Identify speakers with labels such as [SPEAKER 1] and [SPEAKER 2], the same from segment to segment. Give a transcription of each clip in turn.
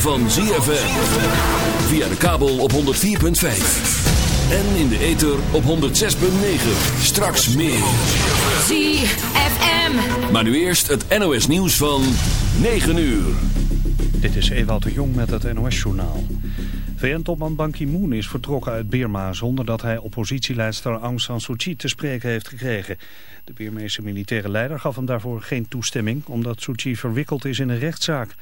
[SPEAKER 1] van ZFM. Via de kabel op 104.5. En in de ether op 106.9. Straks meer. ZFM. Maar nu eerst het NOS nieuws van 9 uur.
[SPEAKER 2] Dit is Ewout de Jong met het NOS journaal. VN-topman Ban Ki-moon is vertrokken uit Birma zonder dat hij oppositieleidster Aung San Suu Kyi te spreken heeft gekregen. De Birmeese militaire leider gaf hem daarvoor geen toestemming omdat Suu Kyi verwikkeld is in een rechtszaak.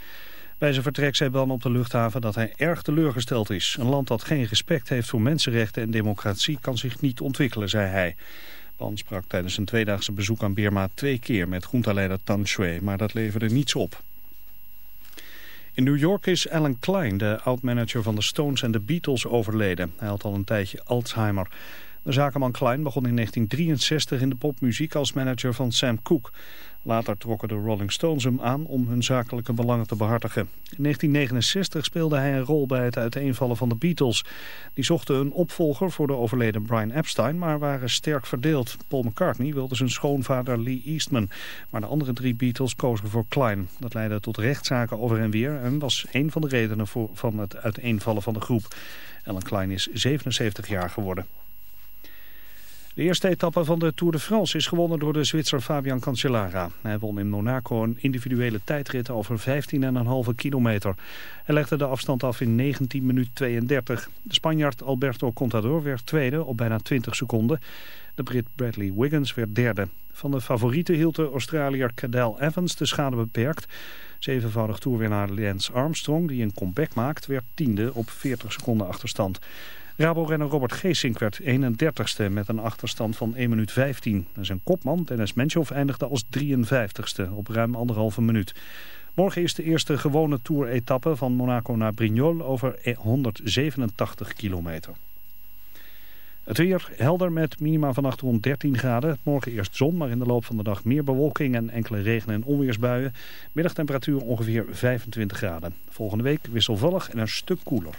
[SPEAKER 2] Bij zijn vertrek zei Ban op de luchthaven dat hij erg teleurgesteld is. Een land dat geen respect heeft voor mensenrechten en democratie kan zich niet ontwikkelen, zei hij. Ban sprak tijdens een tweedaagse bezoek aan Birma twee keer met groentaleider Tan Shui, maar dat leverde niets op. In New York is Alan Klein, de oud-manager van de Stones en de Beatles, overleden. Hij had al een tijdje Alzheimer. De zakenman Klein begon in 1963 in de popmuziek als manager van Sam Cooke. Later trokken de Rolling Stones hem aan om hun zakelijke belangen te behartigen. In 1969 speelde hij een rol bij het uiteenvallen van de Beatles. Die zochten een opvolger voor de overleden Brian Epstein, maar waren sterk verdeeld. Paul McCartney wilde zijn schoonvader Lee Eastman, maar de andere drie Beatles kozen voor Klein. Dat leidde tot rechtszaken over en weer en was een van de redenen voor, van het uiteenvallen van de groep. Ellen Klein is 77 jaar geworden. De eerste etappe van de Tour de France is gewonnen door de Zwitser Fabian Cancellara. Hij won in Monaco een individuele tijdrit over 15,5 kilometer. Hij legde de afstand af in 19 minuten 32. De Spanjaard Alberto Contador werd tweede op bijna 20 seconden. De Brit Bradley Wiggins werd derde. Van de favorieten hield de Australiër Cadel Evans de schade beperkt. Zevenvoudig toerwinnaar Lance Armstrong, die een comeback maakt, werd tiende op 40 seconden achterstand. Rabo-renner Robert Geesink werd 31ste met een achterstand van 1 minuut 15. En zijn kopman Dennis Menchov eindigde als 53ste op ruim anderhalve minuut. Morgen is de eerste gewone tour-etappe van Monaco naar Brignoles over 187 kilometer. Het weer helder met minima vannacht rond 13 graden. Morgen eerst zon, maar in de loop van de dag meer bewolking en enkele regen- en onweersbuien. Middagtemperatuur ongeveer 25 graden. Volgende week wisselvallig en een stuk koeler.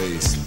[SPEAKER 3] face.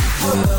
[SPEAKER 3] Oh.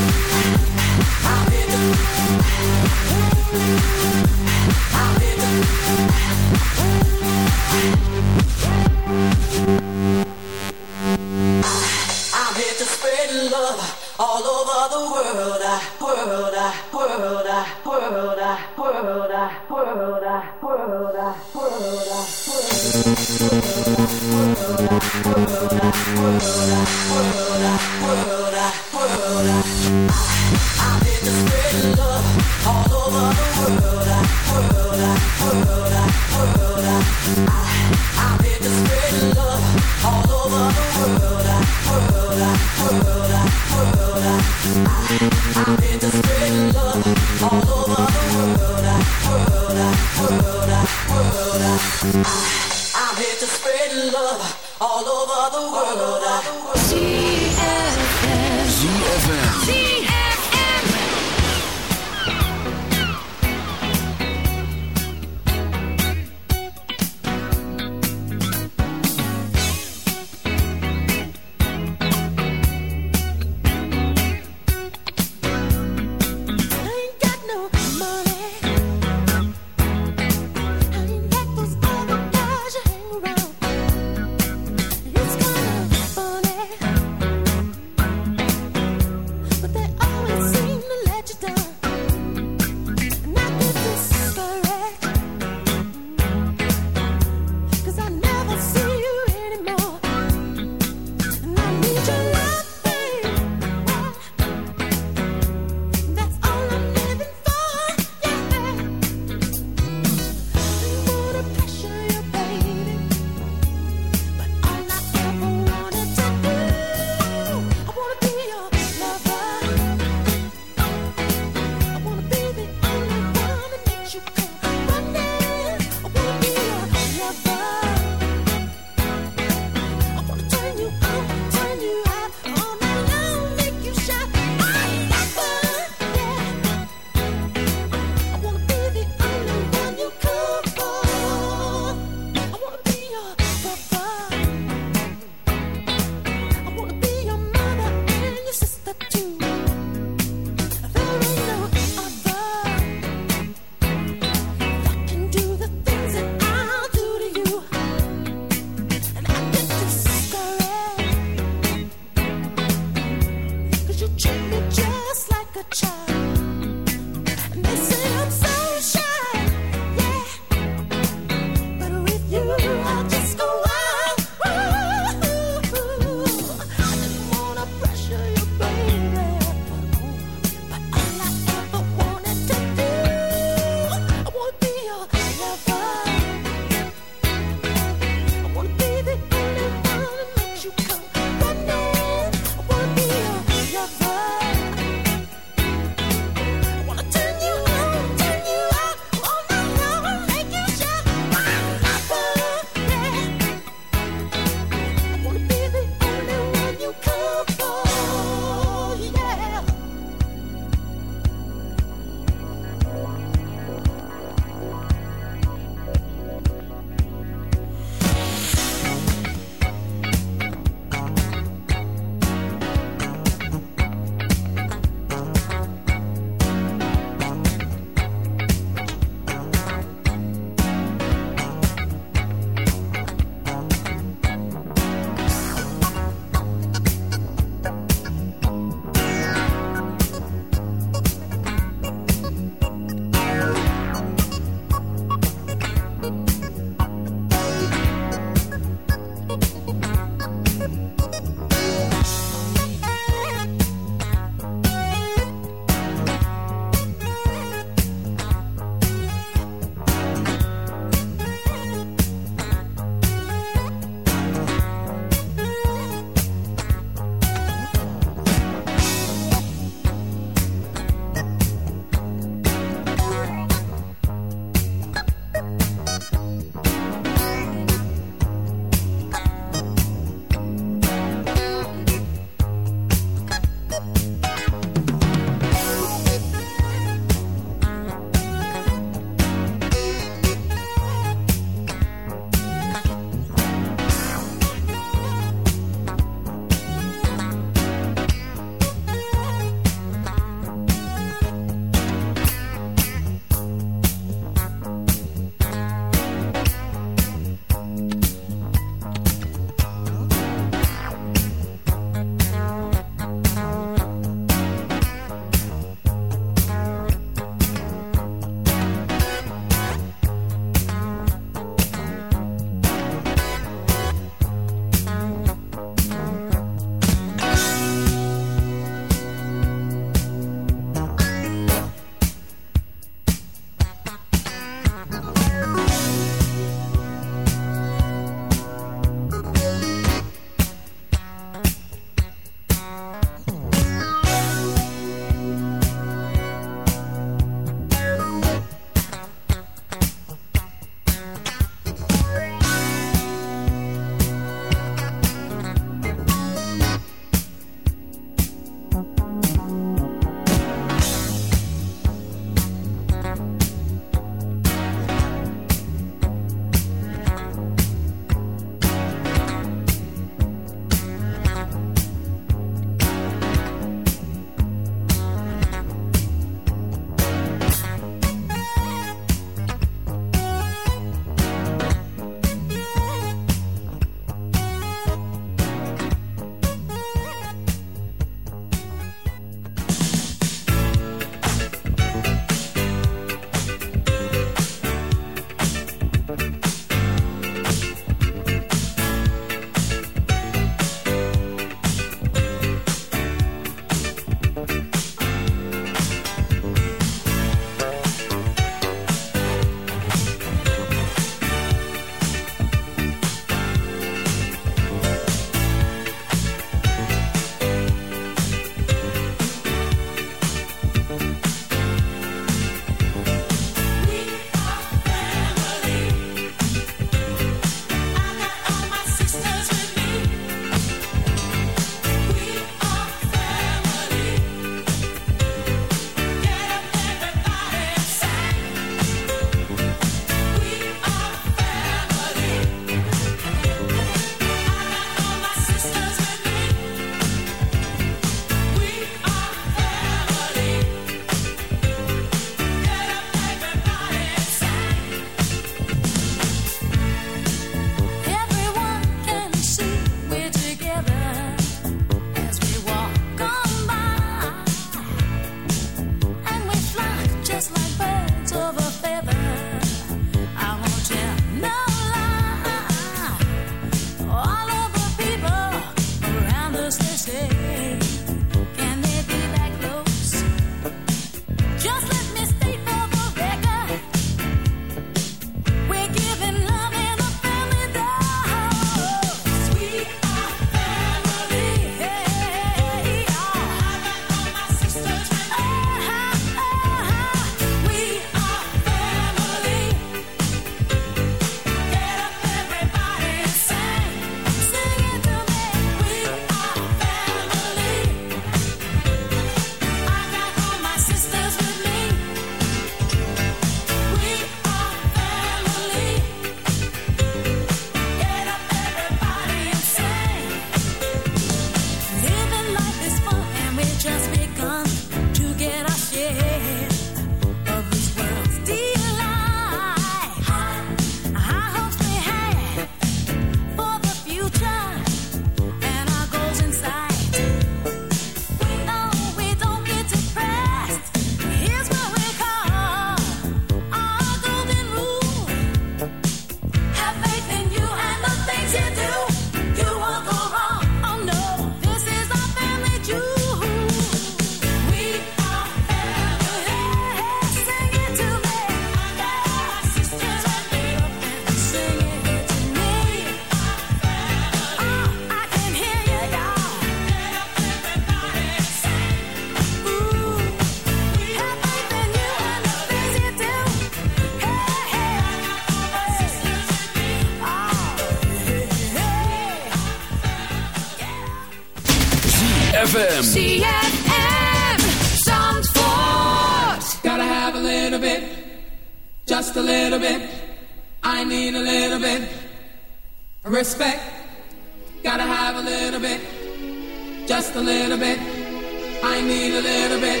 [SPEAKER 4] I need a little bit.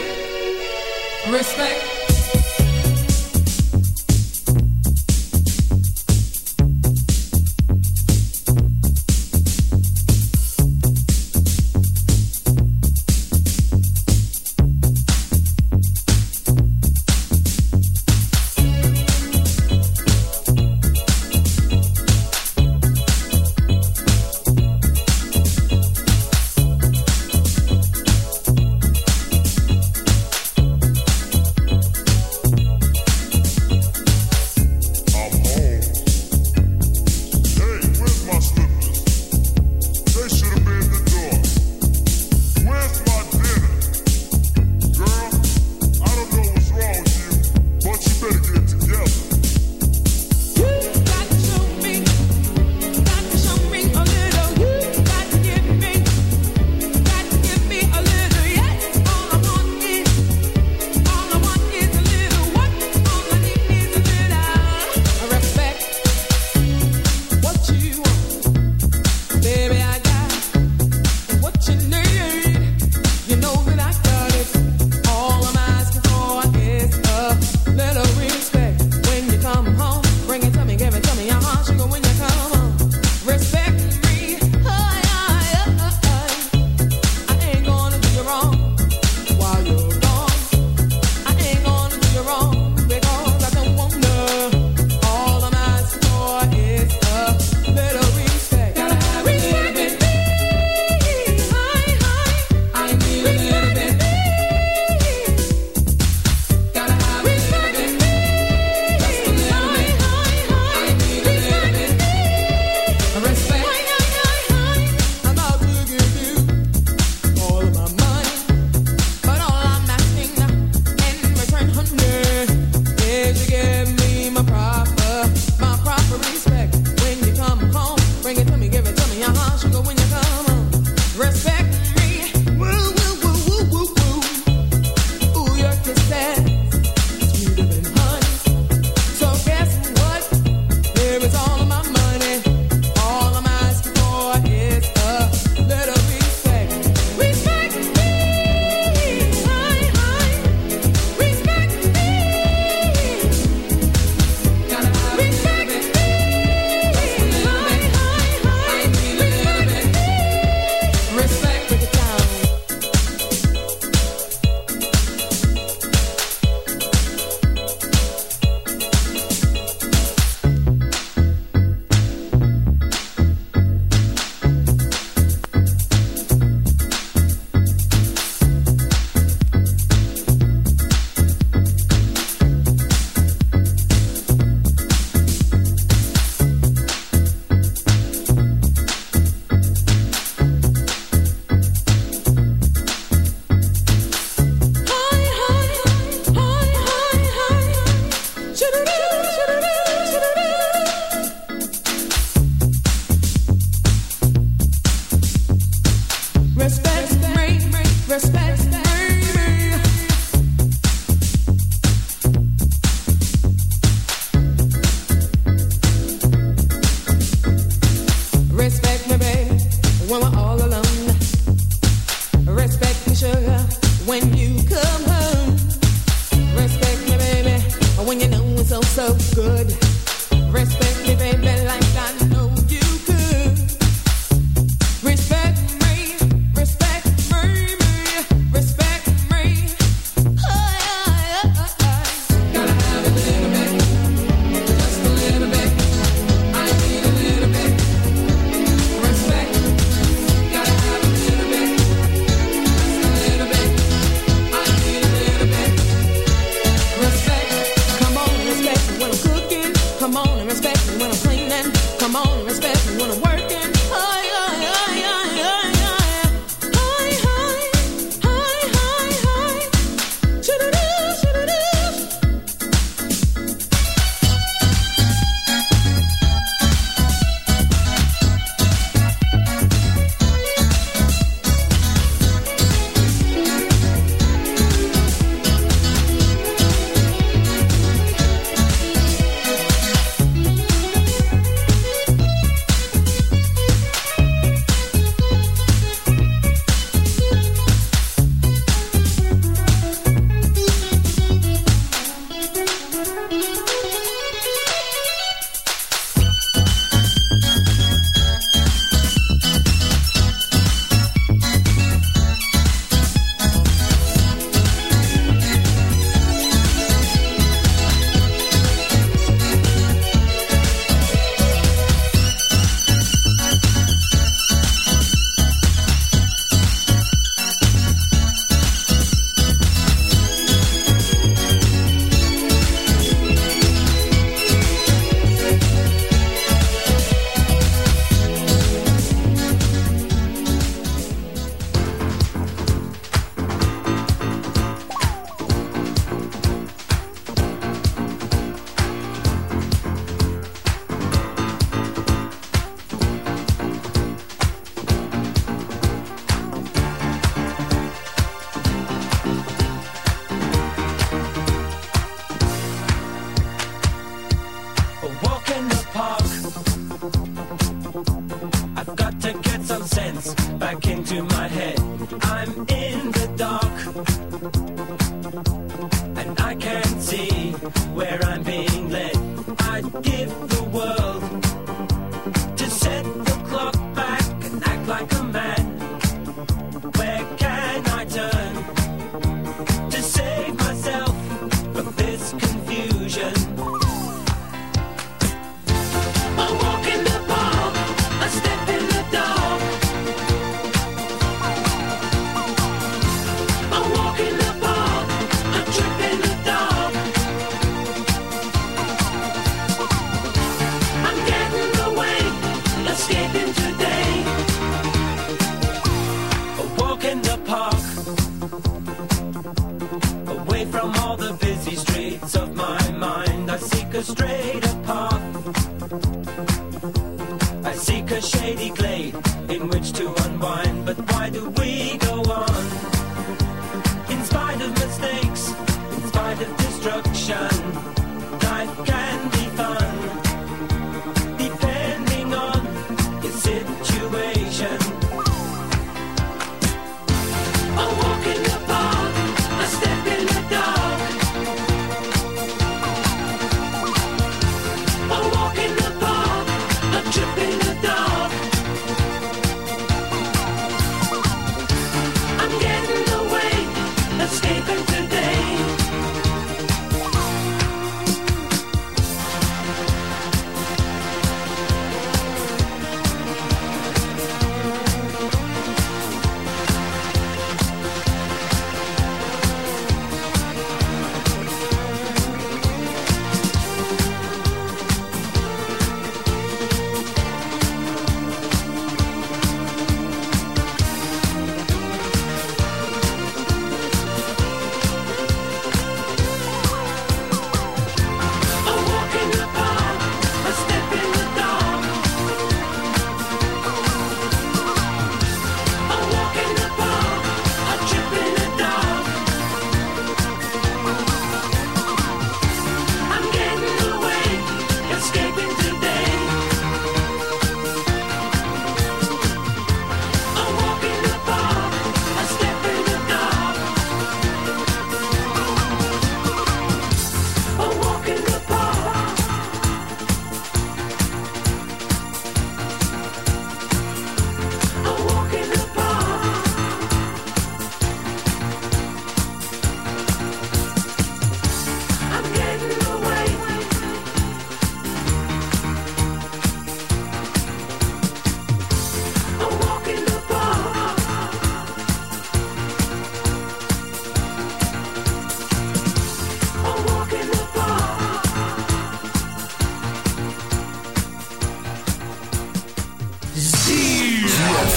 [SPEAKER 4] Respect. Respect me, baby, when you know it's so good. Respect me, baby.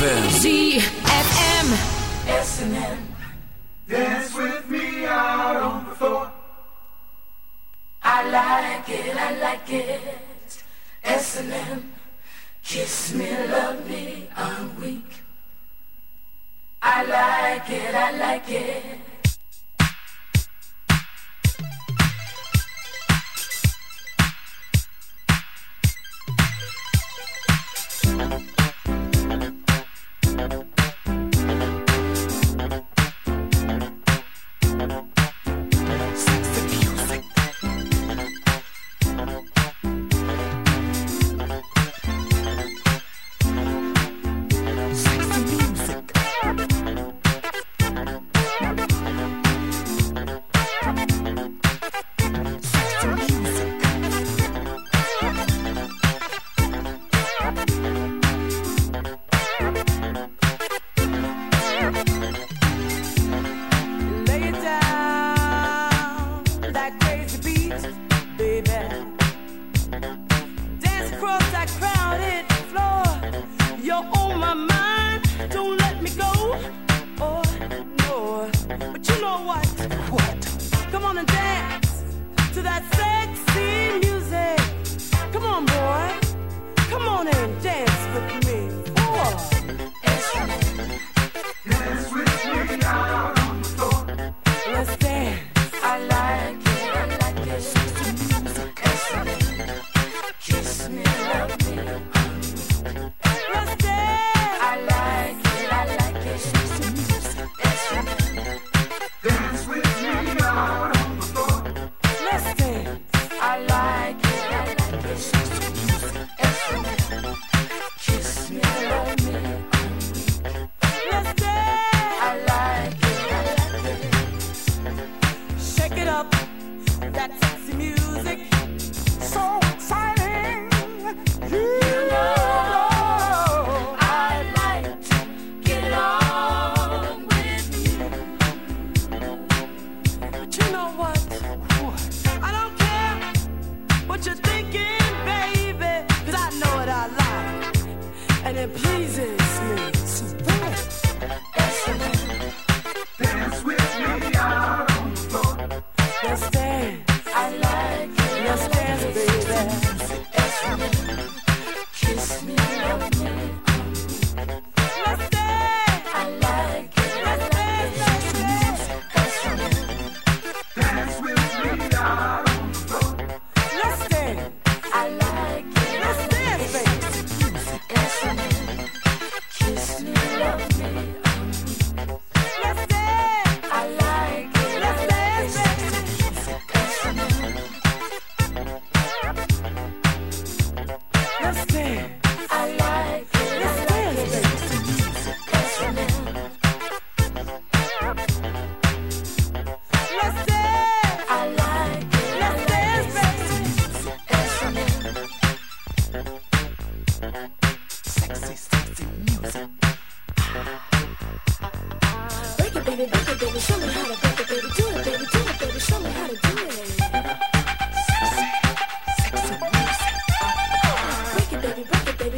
[SPEAKER 4] ZFM. S&M. Dance with me out on the floor. I like it, I like it.
[SPEAKER 5] S&M. Kiss me, love me, I'm weak. I like it, I like it.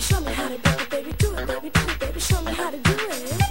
[SPEAKER 5] Show me how to do it, baby, do it, baby, do it, baby, show me how to do it.